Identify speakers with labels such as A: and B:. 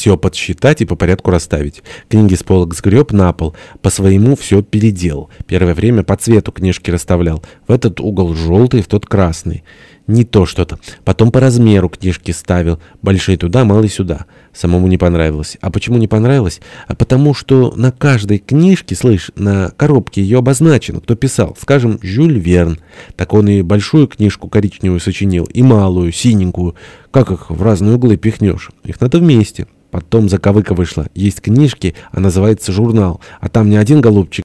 A: все подсчитать и по порядку расставить. Книги с полок сгреб на пол, по своему все переделал. Первое время по цвету книжки расставлял. В этот угол желтый, в тот красный. Не то что-то. Потом по размеру книжки ставил. Большие туда, малые сюда. Самому не понравилось. А почему не понравилось? А потому что на каждой книжке, слышь, на коробке ее обозначено, кто писал. Скажем, Жюль Верн. Так он и большую книжку коричневую сочинил, и малую, синенькую. Как их в разные углы пихнешь? Их надо вместе. Потом заковыка вышла. Есть книжки, а называется журнал. А там не один голубчик.